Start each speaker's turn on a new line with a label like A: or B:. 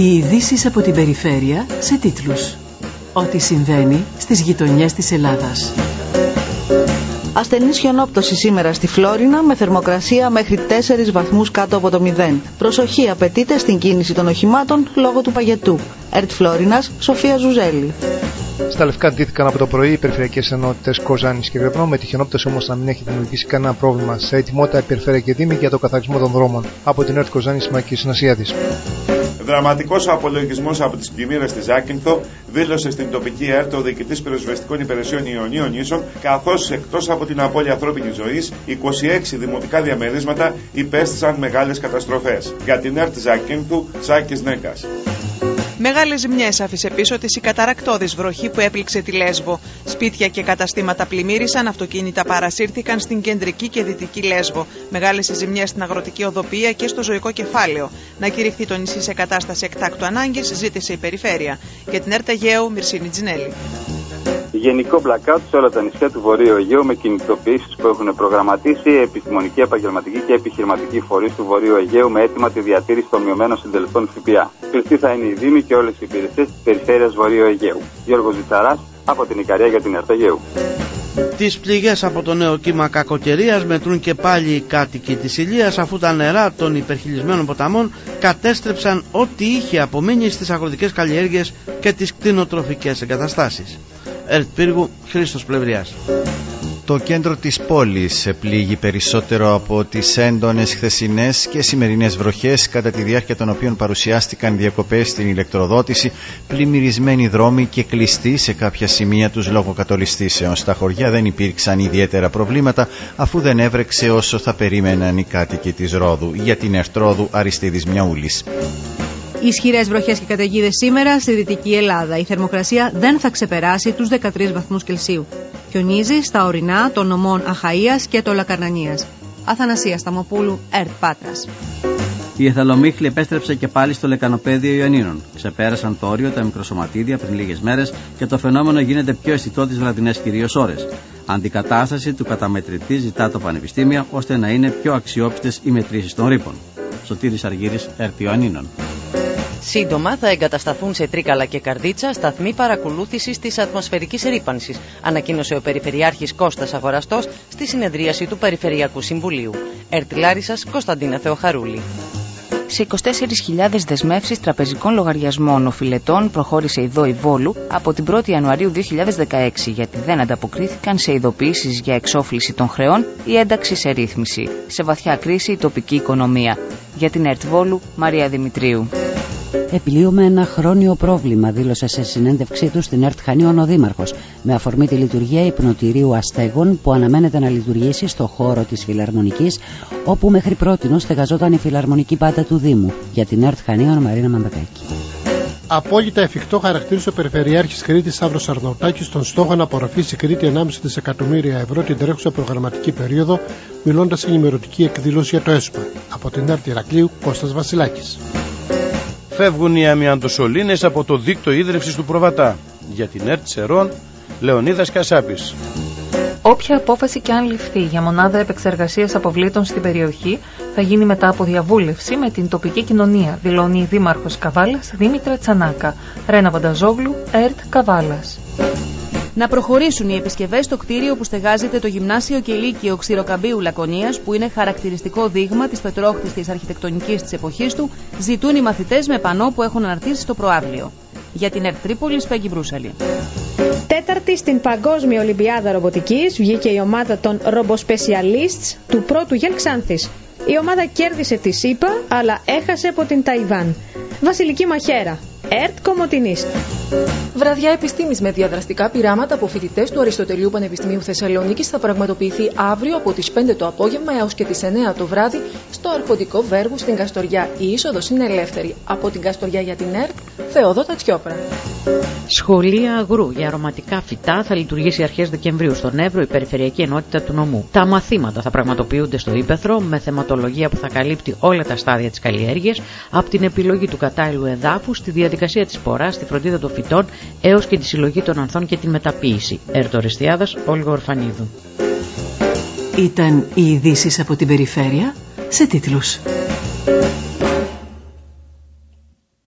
A: Οι ειδήσεις από την περιφέρεια σε τίτλους. Ό,τι συμβαίνει στις γειτονιές της Ελλάδας.
B: Ασθενής χιονόπτωση σήμερα στη Φλόρινα με θερμοκρασία μέχρι 4 βαθμούς κάτω από το 0. Προσοχή απαιτείται στην κίνηση των οχημάτων λόγω του παγετού. Ερτ Φλόρινας, Σοφία Ζουζέλη.
C: Στα λευκά ντύθηκαν από το πρωί οι περιφερειακές ενότητες Κοζάνη και Βρεπνό, με τη χιονόπτωση όμως να μην έχει δημιουργήσει κανένα πρόβλημα. Σε ετοιμότητα η περιφερειακή δήμη για το καθαρισμό των δρόμων. Από την ΕΡΤ Κοζάνη Μακή Συνασιάδη.
D: Δραματικός απολογισμός από τις πλημμύρες στη Ζάκυνθο δήλωσε στην τοπική ΕΡΤ ο διοικητής πυροσβεστικών υπηρεσιών Ιωνίων Ίσων, καθώς εκτός από την απώλεια ανθρώπινης ζωής, 26 δημοτικά διαμερίσματα υπέστησαν μεγάλες καταστροφές. Για την ΕΡΤ Ζάκυνθου, Σάκης Νέκα.
E: Μεγάλες ζημιές άφησε πίσω της η καταρακτώδης βροχή που έπληξε τη Λέσβο. Σπίτια και καταστήματα πλημμύρισαν, αυτοκίνητα παρασύρθηκαν στην κεντρική και δυτική Λέσβο. Μεγάλες ζημιές στην αγροτική οδοπία και στο ζωικό κεφάλαιο. Να κηρυχθεί το νησί σε κατάσταση εκτάκτου ανάγκης, ζήτησε η περιφέρεια. Για την Έρτα Γέου, Μυρσίνη Τζινέλη.
F: Γενικό blackout σε όλα τα νησιά του Βορείου Αιγαίου με κινητοποιήσεις που έχουν προγραμματίσει η επιστημονική, επαγγελματική και επιχειρηματική φορείς του Βορείου Αιγαίου με έτοιμα τη διατήρηση των μειωμένων συντελεστών ΦΠΑ. Κλειστή θα είναι η Δήμη και όλες οι υπηρεσίες της περιφέρειας Βορείου Αιγαίου. Γιώργος Ζητσαρά από την Ικαρία για την Αιγαίου.
G: Τις πληγές από το νέο κύμα κακοκαιρίας μετρούν και πάλι οι κάτοικοι της Ηλίας αφού τα νερά των υπερχιλισμένων ποταμών κατέστρεψαν ό,τι είχε απομείνει στις αγροτικές καλλιέργειες και τις κτηνοτροφικές εγκαταστάσεις. Ερτπύργου Χρήστος Πλευριάς.
H: Το κέντρο της πόλης πλήγει περισσότερο από τις έντονες χθεσινές και σημερινές βροχές κατά τη διάρκεια των οποίων παρουσιάστηκαν διακοπές στην ηλεκτροδότηση, πλημμυρισμένοι δρόμοι και κλειστοί σε κάποια σημεία τους λόγω κατολιστήσεων. Στα χωριά δεν υπήρξαν ιδιαίτερα προβλήματα αφού δεν έβρεξε όσο θα περίμεναν οι κάτοικοι της Ρόδου. Για την Ερτρόδου Αριστίδης Μιαούλης.
I: Ισχυρές βροχές και καταιγίδες σήμερα στη Δυτική Ελλάδα. Η θερμοκρασία δεν θα ξεπεράσει τους 13 βαθμούς Κελσίου. Χιονίζει στα ορεινά των νομών Αχαία και το Λακαρνανίας. Αθανασίας Σταμοπούλου, ΕΡΤ Πάτρας.
J: Η εθαλομίχλη επέστρεψε και πάλι στο λεκανοπέδιο Ιωνίνων. Ξεπέρασαν το όριο τα μικροσωματίδια πριν λίγες μέρες και το φαινόμενο γίνεται πιο αισθητό τις βραδινές κυρίως ώρες. Αντικατάσταση του καταμετρητή ζητά το Πανεπιστήμιο ώστε να είναι πιο αξιόπιστες οι μετρήσεις των ρήπων. Σωτήρης Αργύρης, ΕΡΤ Ιωαννίνων.
K: Σύντομα θα εγκατασταθούν σε Τρίκαλα και Καρδίτσα σταθμοί παρακολούθησης της ατμοσφαιρικής ρήπανσης, ανακοίνωσε ο Περιφερειάρχης Κώστας Αγοραστός στη συνεδρίαση του Περιφερειακού Συμβουλίου. Ερτ Λάρισας, Κωνσταντίνα Θεοχαρούλη.
L: Σε 24.000 δεσμεύσεις τραπεζικών λογαριασμών οφειλετών προχώρησε η ΔΟΗ Βόλου από την 1η Ιανουαρίου 2016 γιατί δεν ανταποκρίθηκαν σε ειδοποιήσεις για εξόφληση των χρεών ή ένταξη σε ρύθμιση. Σε βαθιά κρίση η τοπική οικονομία. Για την ΕΡΤ Βόλου, Μαρία Δημητρίου.
M: Επιλύουμε ένα χρόνιο πρόβλημα, δήλωσε σε συνέντευξή του στην ΕΡΤ Χανίων ο Δήμαρχος, με αφορμή τη λειτουργία υπνοτηρίου αστέγων που αναμένεται να λειτουργήσει στο χώρο της Φιλαρμονικής, όπου μέχρι πρώτη στεγαζόταν η Φιλαρμονική πάντα του Δήμου. Για την ΕΡΤ Χανίων Μαρίνα Μαμπακάκη.
N: Απόλυτα εφικτό χαρακτήρισε ο Περιφερειάρχης Κρήτης Σαύρο Αρδοτάκη στον στόχο να απορροφήσει η Κρήτη 1,5 δισεκατομμύρια ευρώ την τρέχουσα προγραμματική περίοδο, μιλώντας σε ενημερωτική εκδήλωση για το ΕΣΠΑ. Από την ΕΡΤ Ηρακλείου, Κώστας Βασιλάκης
O: φεύγουν οι αμιαντοσωλήνες από το δίκτυο ίδρυυσης του Προβατά. Για την ΕΡΤ Σερών, Λεωνίδας Κασάπης.
P: Όποια απόφαση και αν ληφθεί για μονάδα επεξεργασίας αποβλήτων στην περιοχή θα γίνει μετά από διαβούλευση με την τοπική κοινωνία, δηλώνει η Δήμαρχος Καβάλας Δήμητρα Τσανάκα. Ρένα Βανταζόγλου, ΕΡΤ Καβάλας
I: να προχωρήσουν οι επισκευές στο κτίριο που στεγάζεται το Γυμνάσιο και Λύκειο Ξηροκαμπίου Λακωνίας, που είναι χαρακτηριστικό δείγμα της πετρόχτιστη αρχιτεκτονικής της εποχής του, ζητούν οι μαθητές με πανό που έχουν αναρτήσει στο προάβλιο. Για την Ερτρίπολη, Σπέγγι Μπρούσαλη.
Q: Τέταρτη στην Παγκόσμια Ολυμπιάδα Ρομποτικής βγήκε η ομάδα των RoboSpecialists του πρώτου Γελ Ξάνθης. Η ομάδα κέρδισε τη ΣΥΠΑ, αλλά έχασε από την Ταϊβάν. Βασιλική Μαχαίρα. ΕΡΤ Κομωτινής.
R: Βραδιά επιστήμης με διαδραστικά πειράματα από φοιτητές του Αριστοτελείου Πανεπιστημίου Θεσσαλονίκης θα πραγματοποιηθεί αύριο από τις 5 το απόγευμα έως και τις 9 το βράδυ στο Αρχοντικό Βέργου στην Καστοριά. Η είσοδος είναι ελεύθερη. Από την Καστοριά για την ΕΡΤ, Θεοδότα Τσιόπρα.
S: Σχολεία Αγρού για αρωματικά φυτά θα λειτουργήσει αρχές Δεκεμβρίου στον Εύρο η Περιφερειακή Ενότητα του Νομού. Τα μαθήματα θα πραγματοποιούνται στο Ήπεθρο με θεματολογία που θα καλύπτει όλα τα στάδια της καλλιέργειας από την επιλογή του κατάλληλου εδάφου στη διαδικασία της ποράς, στη φροντίδα των φυτών έως και τη συλλογή των ανθών και την μεταποίηση. Ερτοριστιάδα Όλγο Ορφανίδου.
A: Ήταν οι ειδήσεις από την περιφέρεια σε τίτλους.